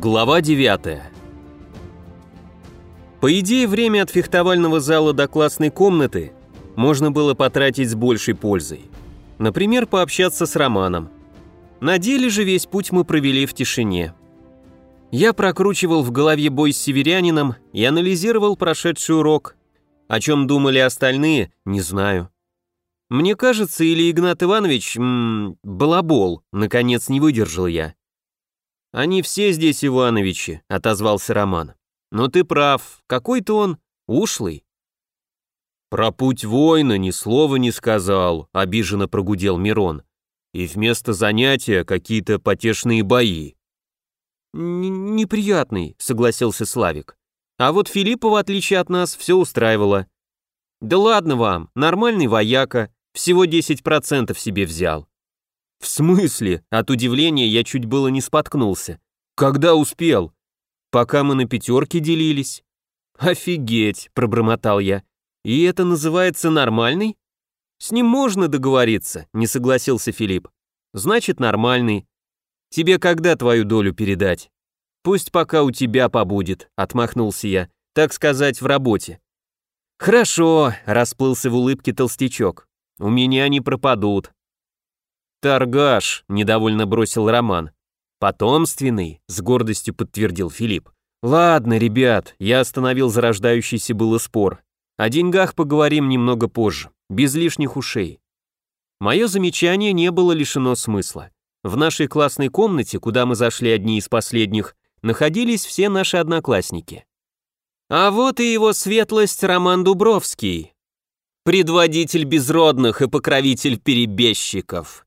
Глава 9 По идее, время от фехтовального зала до классной комнаты можно было потратить с большей пользой. Например, пообщаться с Романом. На деле же весь путь мы провели в тишине. Я прокручивал в голове бой с северянином и анализировал прошедший урок. О чем думали остальные, не знаю. Мне кажется, или Игнат Иванович, м -м, балабол, наконец не выдержал я. «Они все здесь Ивановичи», — отозвался Роман. «Но ты прав, какой-то он ушлый». «Про путь воина ни слова не сказал», — обиженно прогудел Мирон. «И вместо занятия какие-то потешные бои». Н «Неприятный», — согласился Славик. «А вот Филиппа, в отличие от нас, все устраивало». «Да ладно вам, нормальный вояка, всего 10% себе взял. «В смысле?» От удивления я чуть было не споткнулся. «Когда успел?» «Пока мы на пятерке делились». «Офигеть!» – пробормотал я. «И это называется нормальный?» «С ним можно договориться», – не согласился Филипп. «Значит, нормальный. Тебе когда твою долю передать?» «Пусть пока у тебя побудет», – отмахнулся я. «Так сказать, в работе». «Хорошо», – расплылся в улыбке толстячок. «У меня не пропадут. «Торгаш», — недовольно бросил Роман. «Потомственный», — с гордостью подтвердил Филипп. «Ладно, ребят, я остановил зарождающийся было спор. О деньгах поговорим немного позже, без лишних ушей». Мое замечание не было лишено смысла. В нашей классной комнате, куда мы зашли одни из последних, находились все наши одноклассники. А вот и его светлость Роман Дубровский, предводитель безродных и покровитель перебежчиков.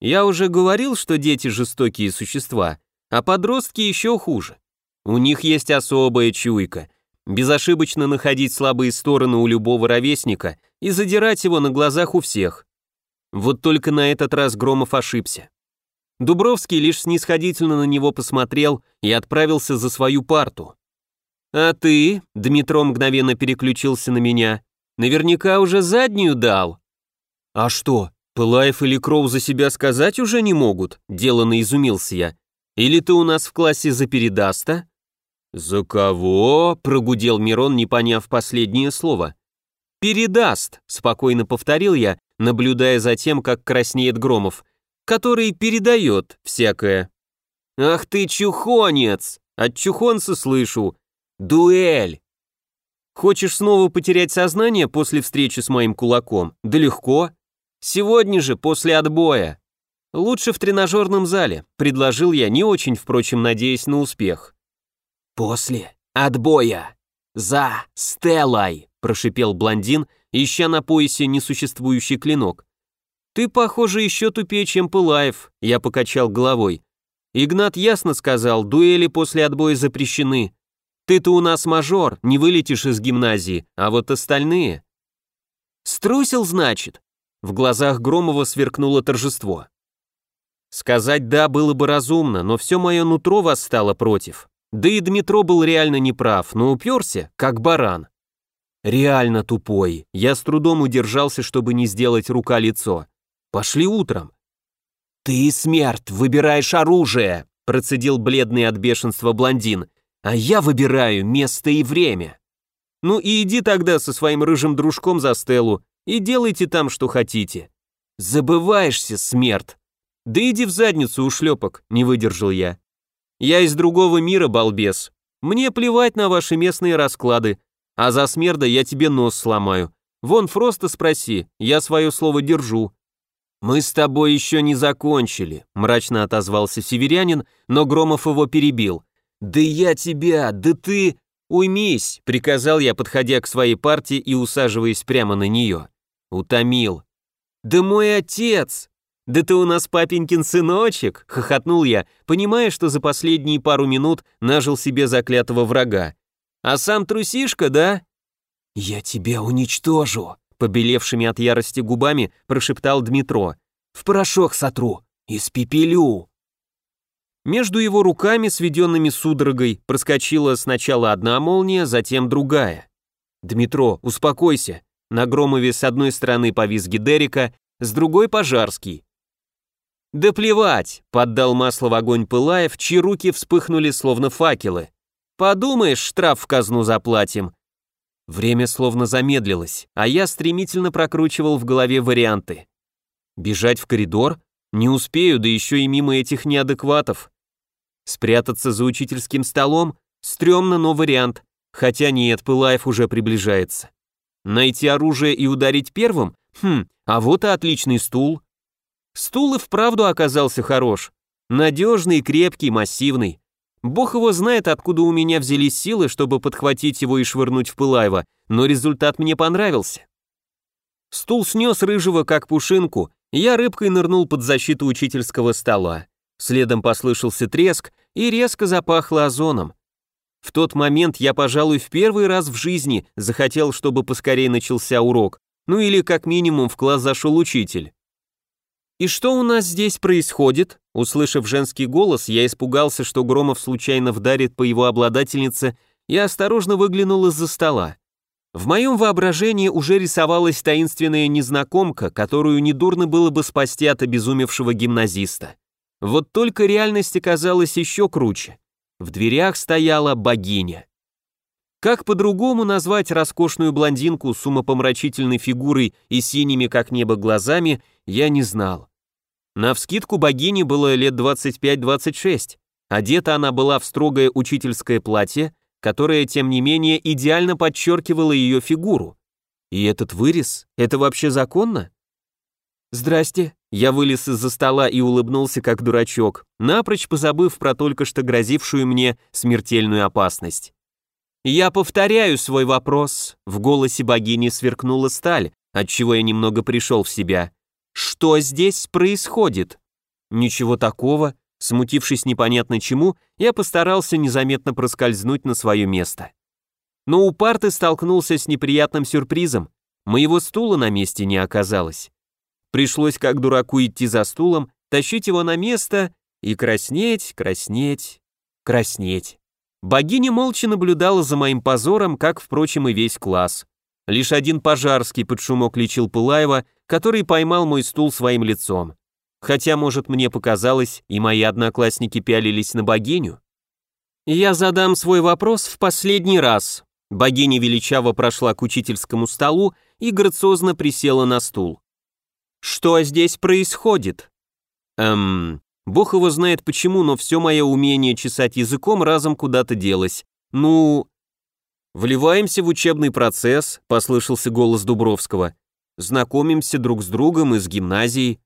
Я уже говорил, что дети жестокие существа, а подростки еще хуже. У них есть особая чуйка. Безошибочно находить слабые стороны у любого ровесника и задирать его на глазах у всех. Вот только на этот раз Громов ошибся. Дубровский лишь снисходительно на него посмотрел и отправился за свою парту. «А ты?» — Дмитро мгновенно переключился на меня. «Наверняка уже заднюю дал». «А что, «Пылаев или Кроу за себя сказать уже не могут?» – деланно изумился я. «Или ты у нас в классе за передаста?» «За кого?» – прогудел Мирон, не поняв последнее слово. «Передаст», – спокойно повторил я, наблюдая за тем, как краснеет Громов, который передает всякое. «Ах ты чухонец! От чухонца слышу! Дуэль!» «Хочешь снова потерять сознание после встречи с моим кулаком? Да легко. Сегодня же, после отбоя. Лучше в тренажерном зале, предложил я, не очень, впрочем, надеясь на успех. После отбоя. За Стеллой, прошипел блондин, ища на поясе несуществующий клинок. Ты, похоже, еще тупее, чем Пылаев, я покачал головой. Игнат ясно сказал, дуэли после отбоя запрещены. Ты-то у нас мажор, не вылетишь из гимназии, а вот остальные... Струсил, значит? В глазах Громова сверкнуло торжество. Сказать «да» было бы разумно, но все мое нутро восстало против. Да и Дмитро был реально неправ, но уперся, как баран. Реально тупой. Я с трудом удержался, чтобы не сделать рука-лицо. Пошли утром. «Ты, смерть, выбираешь оружие!» процедил бледный от бешенства блондин. «А я выбираю место и время». «Ну и иди тогда со своим рыжим дружком за Стеллу, и делайте там, что хотите. Забываешься, смерть. Да иди в задницу, ушлепок, не выдержал я. Я из другого мира, балбес. Мне плевать на ваши местные расклады, а за смерда я тебе нос сломаю. Вон Фроста спроси, я свое слово держу. Мы с тобой еще не закончили, мрачно отозвался северянин, но Громов его перебил. Да я тебя, да ты... «Уймись», — приказал я, подходя к своей партии и усаживаясь прямо на нее. Утомил. «Да мой отец! Да ты у нас папенькин сыночек!» — хохотнул я, понимая, что за последние пару минут нажил себе заклятого врага. «А сам трусишка, да?» «Я тебя уничтожу!» — побелевшими от ярости губами прошептал Дмитро. «В порошок сотру! Испепелю!» Между его руками, сведенными судорогой, проскочила сначала одна молния, затем другая. «Дмитро, успокойся!» На Громове с одной стороны повис Гидерика, с другой — Пожарский. «Да плевать!» — поддал масло в огонь Пылаев, чьи руки вспыхнули словно факелы. «Подумаешь, штраф в казну заплатим!» Время словно замедлилось, а я стремительно прокручивал в голове варианты. Бежать в коридор? Не успею, да еще и мимо этих неадекватов. Спрятаться за учительским столом? Стремно, но вариант. Хотя нет, Пылаев уже приближается. Найти оружие и ударить первым? Хм, а вот и отличный стул. Стул и вправду оказался хорош. Надежный, крепкий, массивный. Бог его знает, откуда у меня взялись силы, чтобы подхватить его и швырнуть в Пылаева, но результат мне понравился. Стул снес рыжего как пушинку, я рыбкой нырнул под защиту учительского стола. Следом послышался треск и резко запахло озоном. В тот момент я, пожалуй, в первый раз в жизни захотел, чтобы поскорее начался урок, ну или как минимум в класс зашел учитель. «И что у нас здесь происходит?» Услышав женский голос, я испугался, что Громов случайно вдарит по его обладательнице и осторожно выглянул из-за стола. В моем воображении уже рисовалась таинственная незнакомка, которую недурно было бы спасти от обезумевшего гимназиста. Вот только реальность оказалась еще круче. В дверях стояла богиня. Как по-другому назвать роскошную блондинку с умопомрачительной фигурой и синими как небо глазами, я не знал. Навскидку богине было лет 25-26. Одета она была в строгое учительское платье, которое, тем не менее, идеально подчеркивало ее фигуру. И этот вырез, это вообще законно? «Здрасте», я вылез из-за стола и улыбнулся как дурачок, напрочь позабыв про только что грозившую мне смертельную опасность. «Я повторяю свой вопрос», — в голосе богини сверкнула сталь, отчего я немного пришел в себя. «Что здесь происходит?» «Ничего такого», смутившись непонятно чему, я постарался незаметно проскользнуть на свое место. Но у парты столкнулся с неприятным сюрпризом. Моего стула на месте не оказалось. Пришлось как дураку идти за стулом, тащить его на место и краснеть, краснеть, краснеть. Богиня молча наблюдала за моим позором, как, впрочем, и весь класс. Лишь один пожарский под шумок лечил Пылаева, который поймал мой стул своим лицом. Хотя, может, мне показалось, и мои одноклассники пялились на богиню. Я задам свой вопрос в последний раз. Богиня величаво прошла к учительскому столу и грациозно присела на стул. Что здесь происходит? Эм, Бог его знает почему, но все мое умение чесать языком разом куда-то делось. Ну... «Вливаемся в учебный процесс», — послышался голос Дубровского. «Знакомимся друг с другом из гимназии».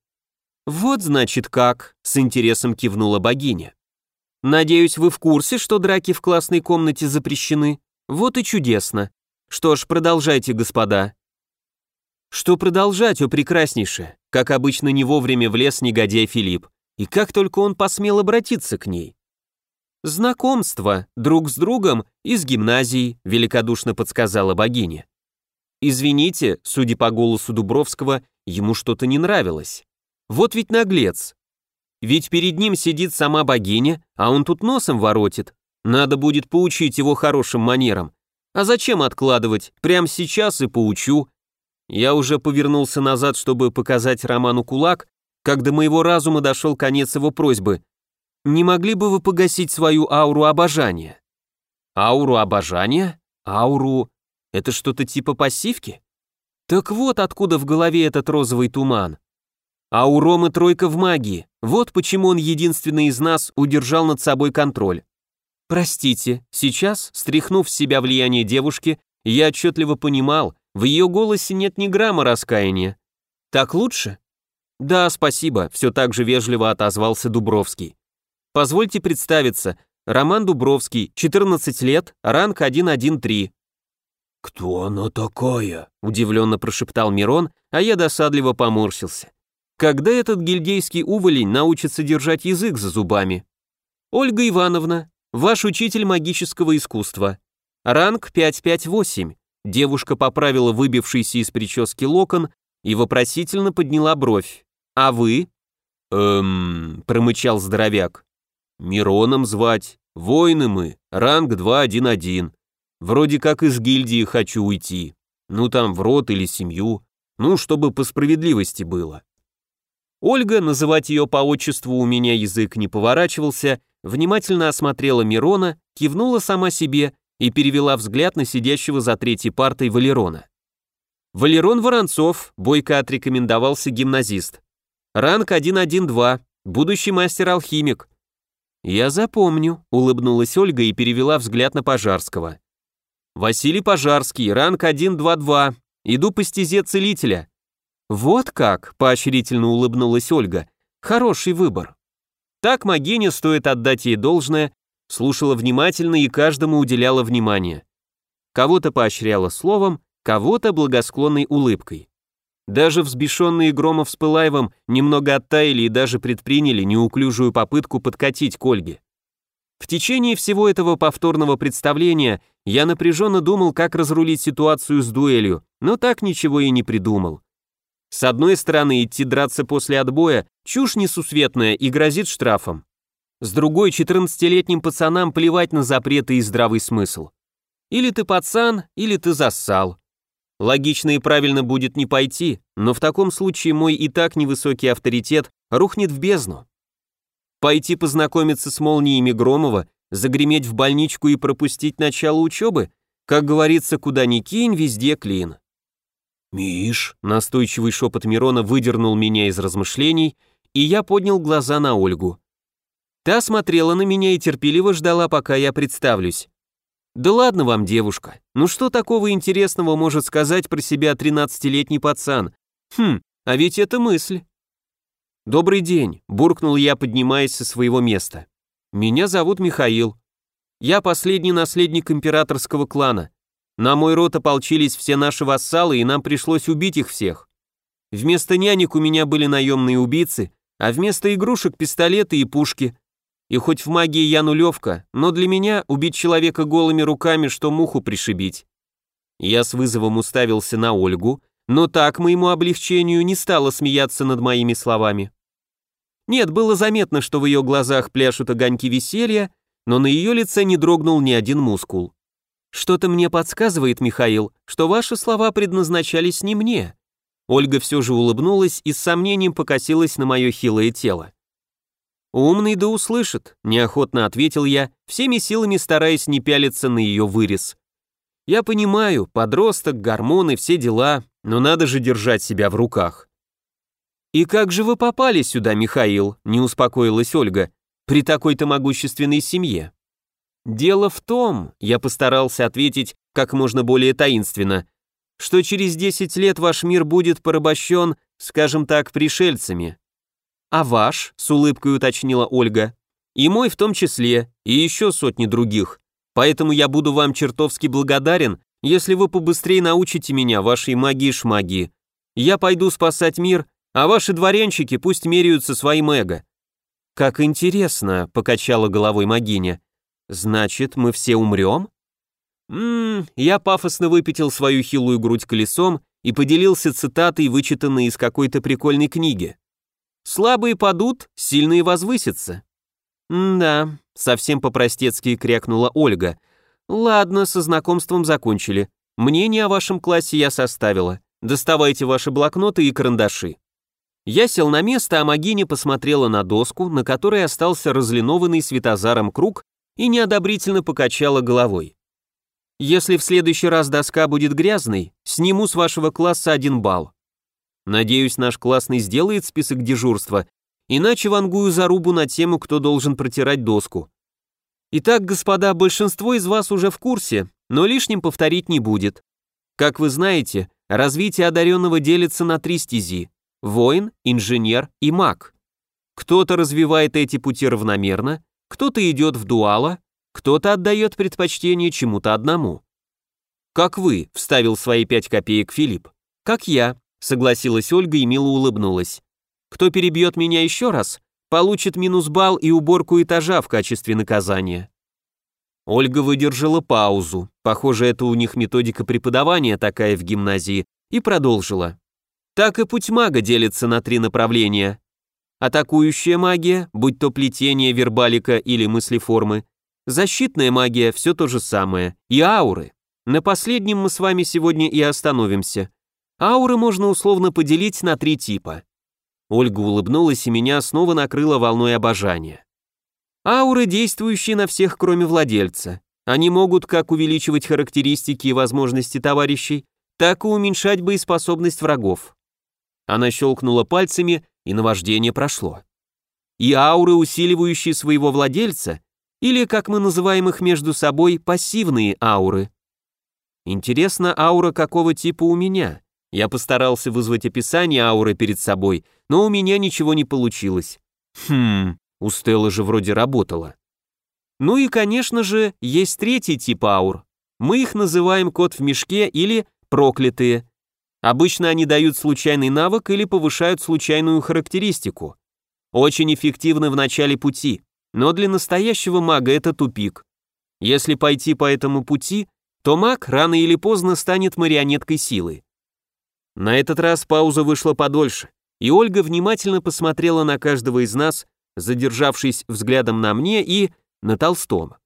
«Вот, значит, как», — с интересом кивнула богиня. «Надеюсь, вы в курсе, что драки в классной комнате запрещены? Вот и чудесно. Что ж, продолжайте, господа». Что продолжать, о прекраснейшее? Как обычно, не вовремя влез негодяй Филипп. И как только он посмел обратиться к ней. «Знакомство, друг с другом, из гимназии», — великодушно подсказала богиня. Извините, судя по голосу Дубровского, ему что-то не нравилось. Вот ведь наглец. Ведь перед ним сидит сама богиня, а он тут носом воротит. Надо будет поучить его хорошим манерам. А зачем откладывать? Прямо сейчас и поучу. Я уже повернулся назад, чтобы показать Роману кулак, как до моего разума дошел конец его просьбы. «Не могли бы вы погасить свою ауру обожания?» «Ауру обожания? Ауру... Это что-то типа пассивки?» Так вот откуда в голове этот розовый туман. А у Ромы тройка в магии. Вот почему он единственный из нас удержал над собой контроль. Простите, сейчас, стряхнув с себя влияние девушки, я отчетливо понимал, в ее голосе нет ни грамма раскаяния. Так лучше? «Да, спасибо», — все так же вежливо отозвался Дубровский. «Позвольте представиться. Роман Дубровский, 14 лет, ранг 113». «Кто она такая?» — удивленно прошептал Мирон, а я досадливо поморщился. «Когда этот гильдейский уволень научится держать язык за зубами?» «Ольга Ивановна, ваш учитель магического искусства. Ранг 558». Девушка поправила выбившийся из прически локон и вопросительно подняла бровь. «А вы?» «Эм...» — промычал здоровяк. «Мироном звать. Воины мы. Ранг 2-1-1. Вроде как из гильдии хочу уйти. Ну там в рот или семью. Ну, чтобы по справедливости было». Ольга, называть ее по отчеству у меня язык не поворачивался, внимательно осмотрела Мирона, кивнула сама себе и перевела взгляд на сидящего за третьей партой Валерона. Валерон Воронцов, бойко отрекомендовался гимназист. Ранг 112, будущий мастер-алхимик. Я запомню, улыбнулась Ольга и перевела взгляд на Пожарского. Василий Пожарский, ранг 122, иду по стезе целителя. Вот как, поощрительно улыбнулась Ольга. Хороший выбор. Так Магине стоит отдать ей должное, слушала внимательно и каждому уделяла внимание. Кого-то поощряла словом, кого-то благосклонной улыбкой. Даже взбешенные Громов с Пылаевым немного оттаяли и даже предприняли неуклюжую попытку подкатить к Ольге. В течение всего этого повторного представления я напряженно думал, как разрулить ситуацию с дуэлью, но так ничего и не придумал. С одной стороны, идти драться после отбоя – чушь несусветная и грозит штрафом. С другой, 14-летним пацанам плевать на запреты и здравый смысл. Или ты пацан, или ты зассал. Логично и правильно будет не пойти, но в таком случае мой и так невысокий авторитет рухнет в бездну. Пойти познакомиться с молниями Громова, загреметь в больничку и пропустить начало учебы? Как говорится, куда ни кинь, везде клин. «Миш», — настойчивый шепот Мирона выдернул меня из размышлений, и я поднял глаза на Ольгу. Та смотрела на меня и терпеливо ждала, пока я представлюсь. «Да ладно вам, девушка, ну что такого интересного может сказать про себя 13-летний пацан? Хм, а ведь это мысль». «Добрый день», — буркнул я, поднимаясь со своего места. «Меня зовут Михаил. Я последний наследник императорского клана. На мой род ополчились все наши вассалы, и нам пришлось убить их всех. Вместо нянек у меня были наемные убийцы, а вместо игрушек пистолеты и пушки. И хоть в магии я нулевка, но для меня убить человека голыми руками, что муху пришибить. Я с вызовом уставился на Ольгу, но так моему облегчению не стала смеяться над моими словами. Нет, было заметно, что в ее глазах пляшут огоньки веселья, но на ее лице не дрогнул ни один мускул. Что-то мне подсказывает, Михаил, что ваши слова предназначались не мне. Ольга все же улыбнулась и с сомнением покосилась на мое хилое тело. «Умный да услышит», — неохотно ответил я, всеми силами стараясь не пялиться на ее вырез. «Я понимаю, подросток, гормоны, все дела, но надо же держать себя в руках». «И как же вы попали сюда, Михаил?» — не успокоилась Ольга. «При такой-то могущественной семье». «Дело в том», — я постарался ответить как можно более таинственно, «что через 10 лет ваш мир будет порабощен, скажем так, пришельцами. «А ваш?» — с улыбкой уточнила Ольга. «И мой в том числе, и еще сотни других. Поэтому я буду вам чертовски благодарен, если вы побыстрее научите меня вашей магии-шмагии. Я пойду спасать мир, а ваши дворянчики пусть меряются своим эго». «Как интересно», — покачала головой магиня. «Значит, мы все умрем?» Ммм, я пафосно выпятил свою хилую грудь колесом и поделился цитатой, вычитанной из какой-то прикольной книги. Слабые падут, сильные возвысятся. «Да», — совсем по-простецки крякнула Ольга. «Ладно, со знакомством закончили. Мнение о вашем классе я составила. Доставайте ваши блокноты и карандаши». Я сел на место, а Магиня посмотрела на доску, на которой остался разлинованный светозаром круг, и неодобрительно покачала головой. «Если в следующий раз доска будет грязной, сниму с вашего класса один балл. Надеюсь, наш классный сделает список дежурства, иначе вангую зарубу на тему, кто должен протирать доску. Итак, господа, большинство из вас уже в курсе, но лишним повторить не будет. Как вы знаете, развитие одаренного делится на три стези – воин, инженер и маг. Кто-то развивает эти пути равномерно, кто-то идет в дуала, кто-то отдает предпочтение чему-то одному. «Как вы», – вставил свои пять копеек Филипп. «Как я», согласилась Ольга и мило улыбнулась. Кто перебьет меня еще раз, получит минус балл и уборку этажа в качестве наказания. Ольга выдержала паузу, похоже, это у них методика преподавания такая в гимназии, и продолжила. Так и путь мага делится на три направления. Атакующая магия, будь то плетение, вербалика или мыслеформы, защитная магия, все то же самое, и ауры. На последнем мы с вами сегодня и остановимся. Ауры можно условно поделить на три типа. Ольга улыбнулась, и меня снова накрыло волной обожания. Ауры, действующие на всех, кроме владельца. Они могут как увеличивать характеристики и возможности товарищей, так и уменьшать боеспособность врагов. Она щелкнула пальцами, и наваждение прошло. И ауры, усиливающие своего владельца, или, как мы называем их между собой, пассивные ауры. Интересно, аура какого типа у меня? Я постарался вызвать описание ауры перед собой, но у меня ничего не получилось. Хм, у Стеллы же вроде работала. Ну и, конечно же, есть третий тип аур. Мы их называем кот в мешке или проклятые. Обычно они дают случайный навык или повышают случайную характеристику. Очень эффективны в начале пути, но для настоящего мага это тупик. Если пойти по этому пути, то маг рано или поздно станет марионеткой силы. На этот раз пауза вышла подольше, и Ольга внимательно посмотрела на каждого из нас, задержавшись взглядом на мне и на Толстом.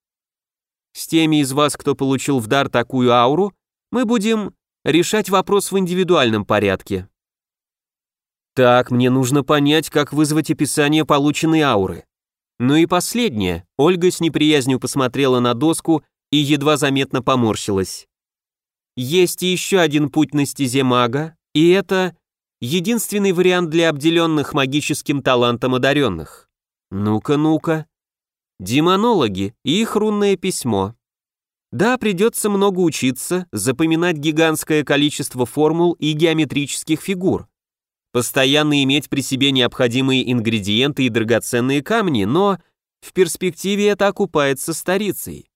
С теми из вас, кто получил в дар такую ауру, мы будем решать вопрос в индивидуальном порядке. Так, мне нужно понять, как вызвать описание полученной ауры. Ну и последнее. Ольга с неприязнью посмотрела на доску и едва заметно поморщилась. Есть еще один путь на стезе мага, и это единственный вариант для обделенных магическим талантом одаренных. Ну-ка, ну-ка. Демонологи и их рунное письмо. Да, придется много учиться, запоминать гигантское количество формул и геометрических фигур. Постоянно иметь при себе необходимые ингредиенты и драгоценные камни, но в перспективе это окупается старицей.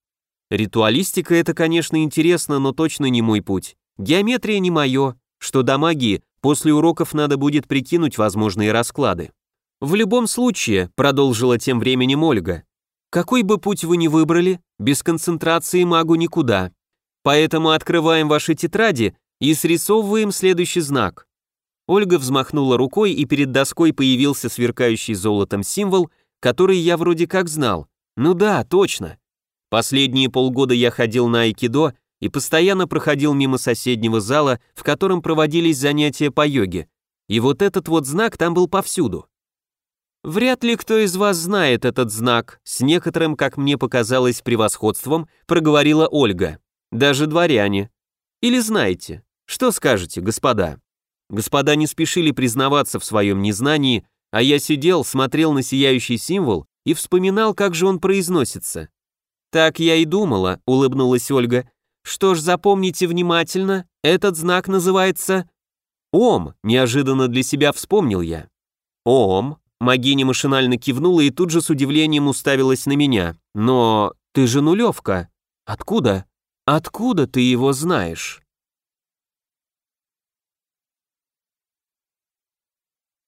Ритуалистика это, конечно, интересно, но точно не мой путь. Геометрия не мое. Что до магии, после уроков надо будет прикинуть возможные расклады. В любом случае, продолжила тем временем Ольга, какой бы путь вы ни выбрали, без концентрации магу никуда. Поэтому открываем ваши тетради и срисовываем следующий знак. Ольга взмахнула рукой, и перед доской появился сверкающий золотом символ, который я вроде как знал. Ну да, точно. Последние полгода я ходил на айкидо и постоянно проходил мимо соседнего зала, в котором проводились занятия по йоге. И вот этот вот знак там был повсюду. Вряд ли кто из вас знает этот знак, с некоторым, как мне показалось, превосходством проговорила Ольга. Даже дворяне. Или знаете? Что скажете, господа? Господа не спешили признаваться в своем незнании, а я сидел, смотрел на сияющий символ и вспоминал, как же он произносится. Так я и думала, улыбнулась Ольга. Что ж, запомните внимательно, этот знак называется Ом, неожиданно для себя вспомнил я. Ом, Магиня машинально кивнула и тут же с удивлением уставилась на меня. «Но ты же нулевка. Откуда? Откуда ты его знаешь?»